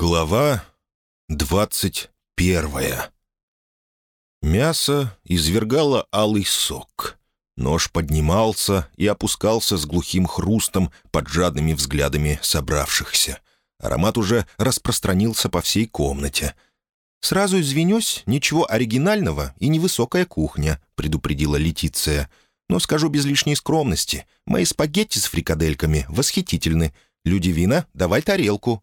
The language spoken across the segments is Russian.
Глава двадцать первая Мясо извергало алый сок. Нож поднимался и опускался с глухим хрустом под жадными взглядами собравшихся. Аромат уже распространился по всей комнате. «Сразу извинюсь, ничего оригинального и невысокая кухня», — предупредила Летиция. «Но скажу без лишней скромности. Мои спагетти с фрикадельками восхитительны. Людивина, давай тарелку».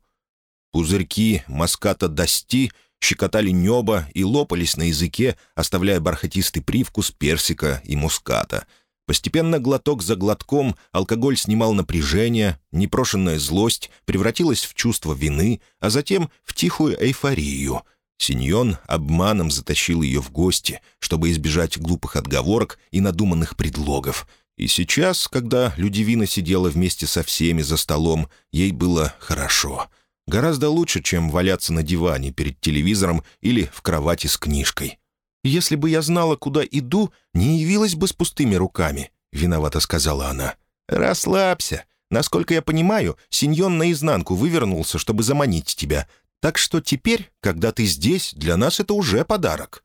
Пузырьки маската дости щекотали небо и лопались на языке, оставляя бархатистый привкус персика и муската. Постепенно, глоток за глотком, алкоголь снимал напряжение, непрошенная злость превратилась в чувство вины, а затем в тихую эйфорию. Синьон обманом затащил ее в гости, чтобы избежать глупых отговорок и надуманных предлогов. И сейчас, когда Людивина сидела вместе со всеми за столом, ей было хорошо — Гораздо лучше, чем валяться на диване перед телевизором или в кровати с книжкой. «Если бы я знала, куда иду, не явилась бы с пустыми руками», — виновато сказала она. «Расслабься. Насколько я понимаю, Синьон наизнанку вывернулся, чтобы заманить тебя. Так что теперь, когда ты здесь, для нас это уже подарок.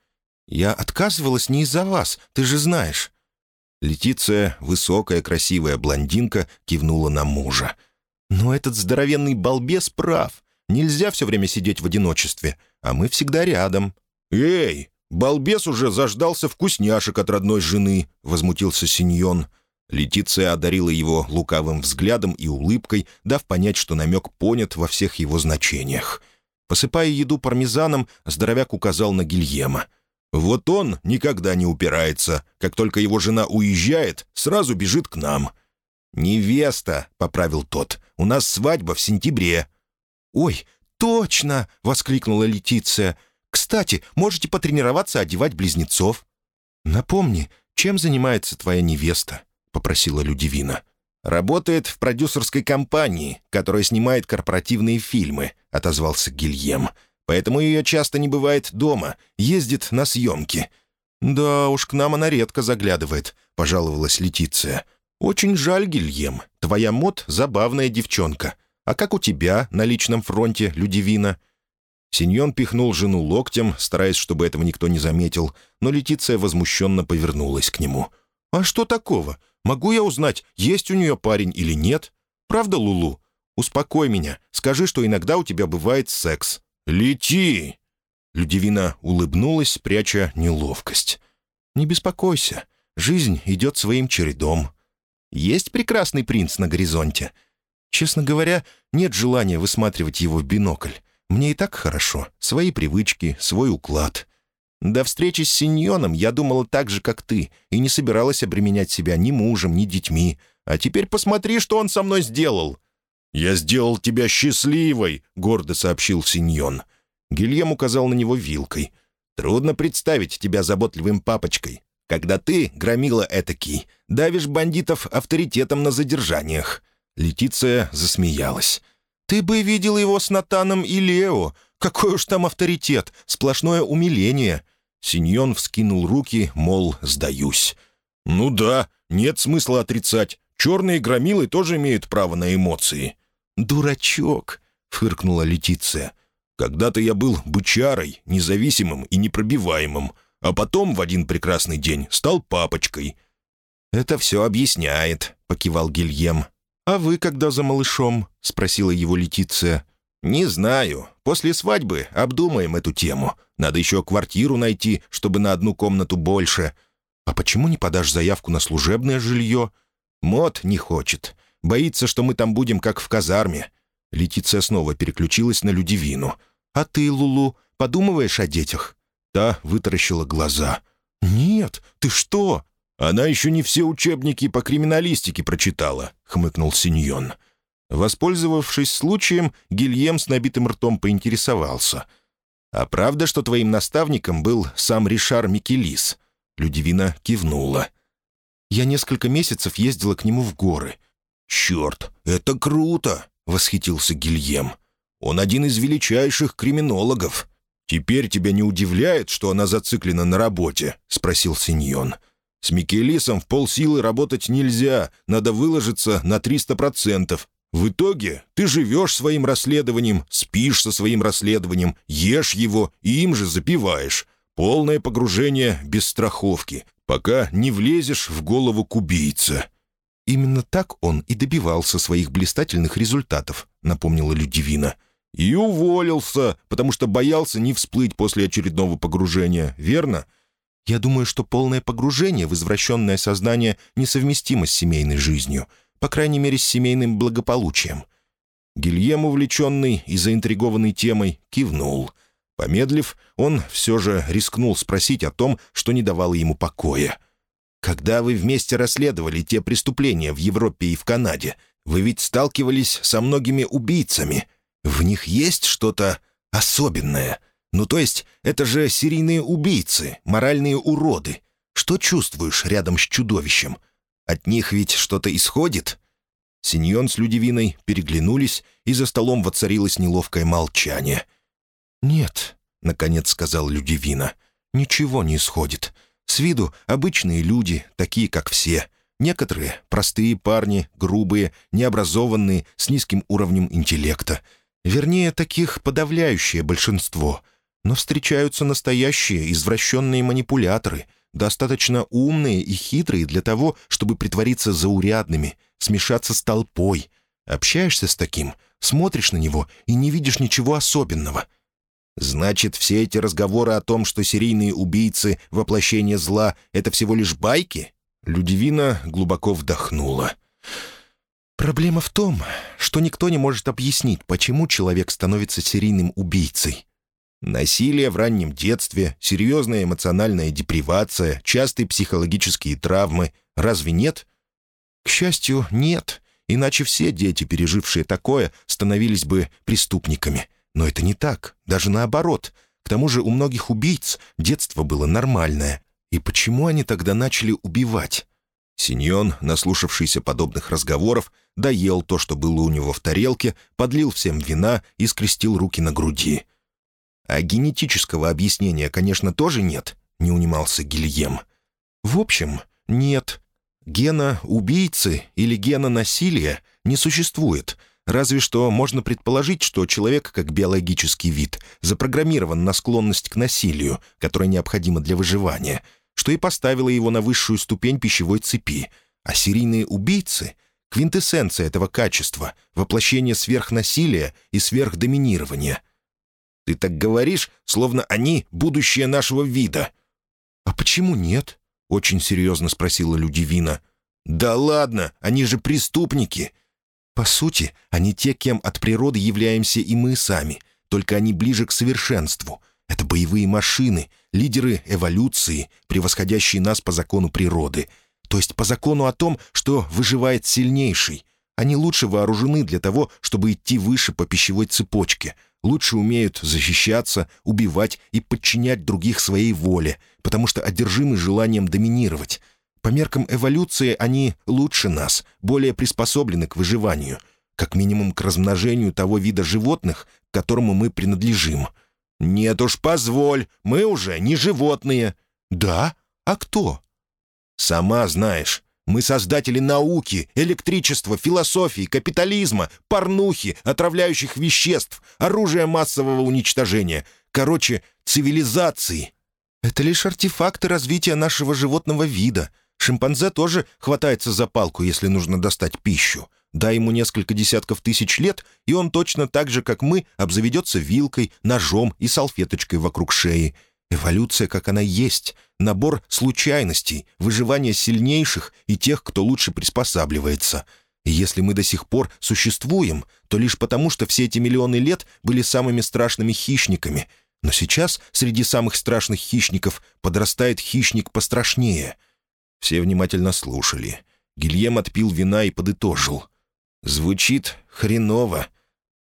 Я отказывалась не из-за вас, ты же знаешь». Летиция, высокая, красивая блондинка, кивнула на мужа. «Но этот здоровенный балбес прав. Нельзя все время сидеть в одиночестве, а мы всегда рядом». «Эй, балбес уже заждался вкусняшек от родной жены», — возмутился Синьон. Летиция одарила его лукавым взглядом и улыбкой, дав понять, что намек понят во всех его значениях. Посыпая еду пармезаном, здоровяк указал на Гильема. «Вот он никогда не упирается. Как только его жена уезжает, сразу бежит к нам». «Невеста», — поправил тот, — «у нас свадьба в сентябре». «Ой, точно!» — воскликнула Летиция. «Кстати, можете потренироваться одевать близнецов». «Напомни, чем занимается твоя невеста?» — попросила Людивина. «Работает в продюсерской компании, которая снимает корпоративные фильмы», — отозвался Гильем. «Поэтому ее часто не бывает дома, ездит на съемки». «Да уж, к нам она редко заглядывает», — пожаловалась Летиция. «Очень жаль, Гильем. Твоя мод — забавная девчонка. А как у тебя на личном фронте, Людивина?» Синьон пихнул жену локтем, стараясь, чтобы этого никто не заметил, но Летиция возмущенно повернулась к нему. «А что такого? Могу я узнать, есть у нее парень или нет? Правда, Лулу? Успокой меня. Скажи, что иногда у тебя бывает секс». «Лети!» Людивина улыбнулась, пряча неловкость. «Не беспокойся. Жизнь идет своим чередом. Есть прекрасный принц на горизонте. Честно говоря, нет желания высматривать его в бинокль. Мне и так хорошо. Свои привычки, свой уклад. До встречи с Синьоном я думала так же, как ты, и не собиралась обременять себя ни мужем, ни детьми. А теперь посмотри, что он со мной сделал». «Я сделал тебя счастливой», — гордо сообщил Синьон. Гильем указал на него вилкой. «Трудно представить тебя заботливым папочкой когда ты, громила этакий, давишь бандитов авторитетом на задержаниях». Летиция засмеялась. «Ты бы видел его с Натаном и Лео. Какой уж там авторитет, сплошное умиление». Синьон вскинул руки, мол, сдаюсь. «Ну да, нет смысла отрицать. Черные громилы тоже имеют право на эмоции». «Дурачок», — фыркнула Летиция. «Когда-то я был бычарой, независимым и непробиваемым а потом в один прекрасный день стал папочкой». «Это все объясняет», — покивал Гильем. «А вы когда за малышом?» — спросила его Летиция. «Не знаю. После свадьбы обдумаем эту тему. Надо еще квартиру найти, чтобы на одну комнату больше». «А почему не подашь заявку на служебное жилье?» «Мот не хочет. Боится, что мы там будем как в казарме». Летиция снова переключилась на Людивину. «А ты, Лулу, подумываешь о детях?» Та вытаращила глаза. «Нет, ты что?» «Она еще не все учебники по криминалистике прочитала», — хмыкнул Синьон. Воспользовавшись случаем, Гильем с набитым ртом поинтересовался. «А правда, что твоим наставником был сам Ришар Микелис?» Людивина кивнула. «Я несколько месяцев ездила к нему в горы». «Черт, это круто!» — восхитился Гильем. «Он один из величайших криминологов. «Теперь тебя не удивляет, что она зациклена на работе?» — спросил Синьон. «С Микелисом в полсилы работать нельзя, надо выложиться на 300%, В итоге ты живешь своим расследованием, спишь со своим расследованием, ешь его и им же запиваешь. Полное погружение без страховки, пока не влезешь в голову к убийце». «Именно так он и добивался своих блистательных результатов», — напомнила Людивина. «И уволился, потому что боялся не всплыть после очередного погружения, верно?» «Я думаю, что полное погружение в извращенное сознание несовместимо с семейной жизнью, по крайней мере, с семейным благополучием». Гильем, увлеченный и заинтригованный темой, кивнул. Помедлив, он все же рискнул спросить о том, что не давало ему покоя. «Когда вы вместе расследовали те преступления в Европе и в Канаде, вы ведь сталкивались со многими убийцами. В них есть что-то особенное. Ну, то есть, это же серийные убийцы, моральные уроды. Что чувствуешь рядом с чудовищем? От них ведь что-то исходит?» Синьон с Людивиной переглянулись, и за столом воцарилось неловкое молчание. «Нет», — наконец сказал Людивина, — «ничего не исходит. С виду обычные люди, такие, как все. Некоторые — простые парни, грубые, необразованные, с низким уровнем интеллекта. Вернее, таких подавляющее большинство. Но встречаются настоящие извращенные манипуляторы, достаточно умные и хитрые для того, чтобы притвориться заурядными, смешаться с толпой. Общаешься с таким, смотришь на него и не видишь ничего особенного — Значит, все эти разговоры о том, что серийные убийцы — воплощение зла — это всего лишь байки? Людивина глубоко вдохнула. «Проблема в том, что никто не может объяснить, почему человек становится серийным убийцей. Насилие в раннем детстве, серьезная эмоциональная депривация, частые психологические травмы. Разве нет? К счастью, нет. Иначе все дети, пережившие такое, становились бы преступниками. Но это не так, даже наоборот. К тому же у многих убийц детство было нормальное. И почему они тогда начали убивать? Синьон, наслушавшийся подобных разговоров, доел то, что было у него в тарелке, подлил всем вина и скрестил руки на груди. «А генетического объяснения, конечно, тоже нет», — не унимался Гильем. «В общем, нет. Гена убийцы или гена насилия не существует». Разве что можно предположить, что человек, как биологический вид, запрограммирован на склонность к насилию, которая необходима для выживания, что и поставило его на высшую ступень пищевой цепи. А серийные убийцы — квинтэссенция этого качества, воплощение сверхнасилия и сверхдоминирования. «Ты так говоришь, словно они — будущее нашего вида». «А почему нет?» — очень серьезно спросила Людивина. «Да ладно, они же преступники. По сути, они те, кем от природы являемся и мы сами, только они ближе к совершенству. Это боевые машины, лидеры эволюции, превосходящие нас по закону природы. То есть по закону о том, что выживает сильнейший. Они лучше вооружены для того, чтобы идти выше по пищевой цепочке, лучше умеют защищаться, убивать и подчинять других своей воле, потому что одержимы желанием доминировать. По меркам эволюции они лучше нас, более приспособлены к выживанию, как минимум к размножению того вида животных, к которому мы принадлежим. «Нет уж, позволь, мы уже не животные». «Да? А кто?» «Сама знаешь». Мы создатели науки, электричества, философии, капитализма, порнухи, отравляющих веществ, оружия массового уничтожения. Короче, цивилизации. Это лишь артефакты развития нашего животного вида. Шимпанзе тоже хватается за палку, если нужно достать пищу. Дай ему несколько десятков тысяч лет, и он точно так же, как мы, обзаведется вилкой, ножом и салфеточкой вокруг шеи. Эволюция, как она есть, набор случайностей, выживание сильнейших и тех, кто лучше приспосабливается. И если мы до сих пор существуем, то лишь потому, что все эти миллионы лет были самыми страшными хищниками. Но сейчас среди самых страшных хищников подрастает хищник пострашнее — все внимательно слушали. Гильем отпил вина и подытожил. «Звучит хреново».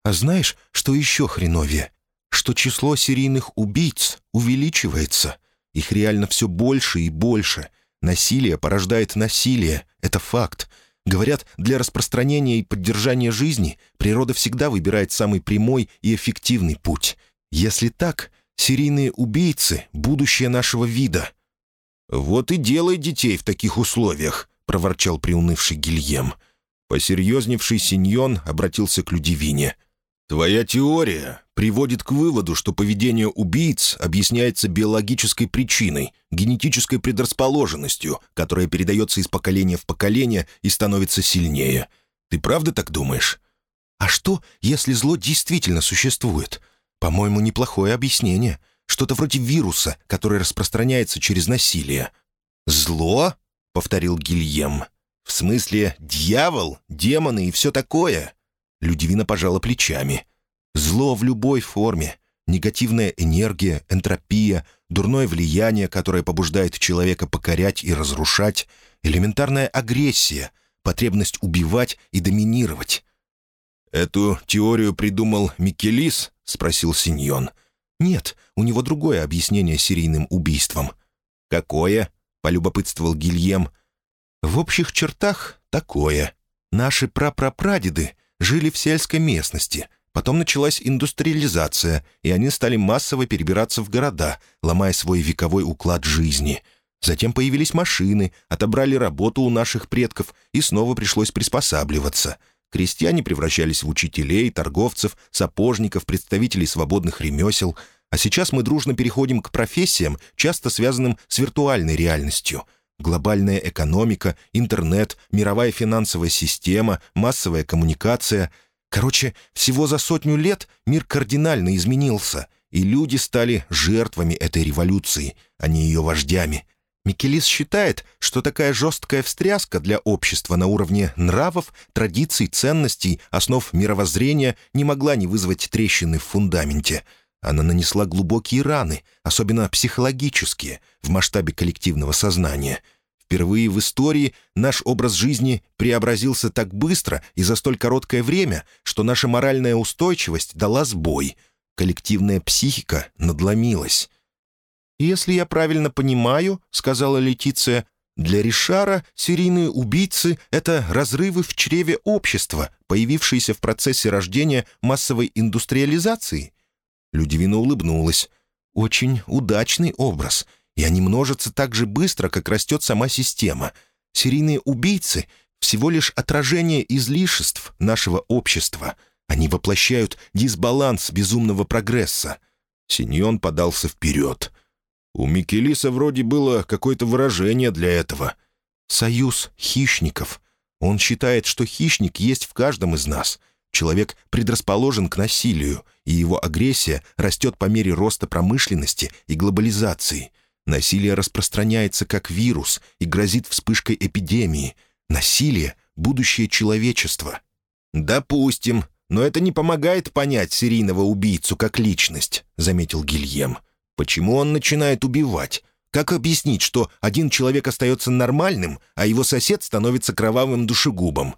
«А знаешь, что еще хреновее? Что число серийных убийц увеличивается. Их реально все больше и больше. Насилие порождает насилие. Это факт. Говорят, для распространения и поддержания жизни природа всегда выбирает самый прямой и эффективный путь. Если так, серийные убийцы — будущее нашего вида. «Вот и делай детей в таких условиях», — проворчал приунывший Гильем. Посерьезневший Синьон обратился к Людивине. «Твоя теория приводит к выводу, что поведение убийц объясняется биологической причиной, генетической предрасположенностью, которая передается из поколения в поколение и становится сильнее. Ты правда так думаешь?» «А что, если зло действительно существует? По-моему, неплохое объяснение. Что-то вроде вируса, который распространяется через насилие». «Зло?» — повторил Гильем. «В смысле, дьявол, демоны и все такое?» Людивина пожала плечами. «Зло в любой форме. Негативная энергия, энтропия, дурное влияние, которое побуждает человека покорять и разрушать, элементарная агрессия, потребность убивать и доминировать». «Эту теорию придумал Микелис?» — спросил Синьон. «Нет, у него другое объяснение серийным убийствам». «Какое?» — полюбопытствовал Гильем. В общих чертах такое. Наши прапрапрадеды жили в сельской местности. Потом началась индустриализация, и они стали массово перебираться в города, ломая свой вековой уклад жизни. Затем появились машины, отобрали работу у наших предков, и снова пришлось приспосабливаться. Крестьяне превращались в учителей, торговцев, сапожников, представителей свободных ремесел. А сейчас мы дружно переходим к профессиям, часто связанным с виртуальной реальностью — Глобальная экономика, интернет, мировая финансовая система, массовая коммуникация. Короче, всего за сотню лет мир кардинально изменился, и люди стали жертвами этой революции, а не ее вождями. Микелис считает, что такая жесткая встряска для общества на уровне нравов, традиций, ценностей, основ мировоззрения не могла не вызвать трещины в фундаменте — она нанесла глубокие раны, особенно психологические, в масштабе коллективного сознания. Впервые в истории наш образ жизни преобразился так быстро и за столь короткое время, что наша моральная устойчивость дала сбой. Коллективная психика надломилась. «Если я правильно понимаю», — сказала Летиция, «для Ришара серийные убийцы — это разрывы в чреве общества, появившиеся в процессе рождения массовой индустриализации». Людивина улыбнулась. «Очень удачный образ, и они множатся так же быстро, как растет сама система. Серийные убийцы — всего лишь отражение излишеств нашего общества. Они воплощают дисбаланс безумного прогресса». Синьон подался вперед. «У Микелиса вроде было какое-то выражение для этого». «Союз хищников. Он считает, что хищник есть в каждом из нас. Человек предрасположен к насилию, и его агрессия растет по мере роста промышленности и глобализации. Насилие распространяется как вирус и грозит вспышкой эпидемии. Насилие — будущее человечества. «Допустим, но это не помогает понять серийного убийцу как личность», — заметил Гильем. «Почему он начинает убивать? Как объяснить, что один человек остается нормальным, а его сосед становится кровавым душегубом?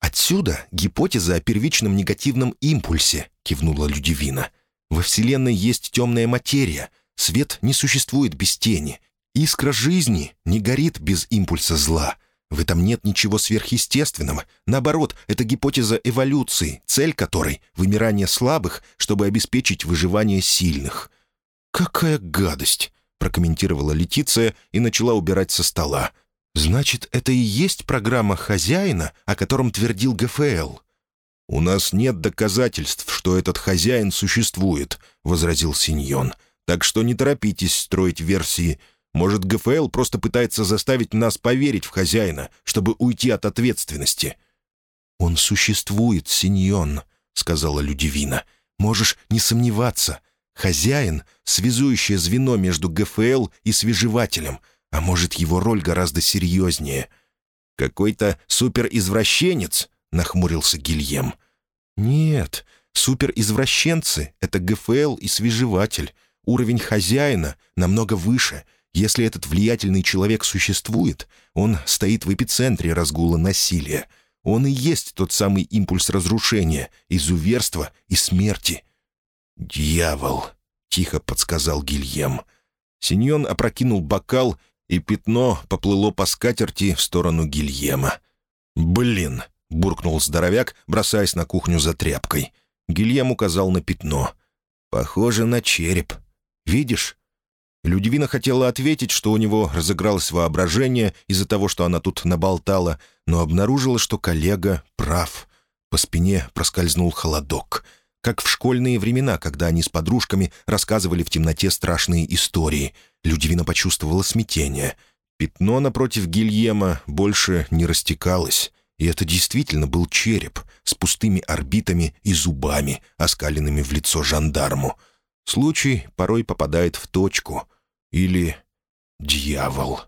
«Отсюда гипотеза о первичном негативном импульсе», — кивнула Людивина. «Во Вселенной есть темная материя. Свет не существует без тени. Искра жизни не горит без импульса зла. В этом нет ничего сверхъестественного. Наоборот, это гипотеза эволюции, цель которой — вымирание слабых, чтобы обеспечить выживание сильных». «Какая гадость!» — прокомментировала Летиция и начала убирать со стола. «Значит, это и есть программа хозяина, о котором твердил ГФЛ?» «У нас нет доказательств, что этот хозяин существует», — возразил Синьон. «Так что не торопитесь строить версии. Может, ГФЛ просто пытается заставить нас поверить в хозяина, чтобы уйти от ответственности?» «Он существует, Синьон», — сказала Людивина. «Можешь не сомневаться. Хозяин — связующее звено между ГФЛ и свежевателем — а может, его роль гораздо серьезнее? «Какой-то суперизвращенец?» — нахмурился Гильем. «Нет, суперизвращенцы — это ГФЛ и свежеватель. Уровень хозяина намного выше. Если этот влиятельный человек существует, он стоит в эпицентре разгула насилия. Он и есть тот самый импульс разрушения, изуверства и смерти». «Дьявол!» — тихо подсказал Гильем. Синьон опрокинул бокал и пятно поплыло по скатерти в сторону Гильема. «Блин!» — буркнул здоровяк, бросаясь на кухню за тряпкой. Гильем указал на пятно. «Похоже на череп. Видишь?» Людивина хотела ответить, что у него разыгралось воображение из-за того, что она тут наболтала, но обнаружила, что коллега прав. По спине проскользнул холодок. Как в школьные времена, когда они с подружками рассказывали в темноте страшные истории. Людивина почувствовала смятение. Пятно напротив Гильема больше не растекалось. И это действительно был череп с пустыми орбитами и зубами, оскаленными в лицо жандарму. Случай порой попадает в точку. Или дьявол.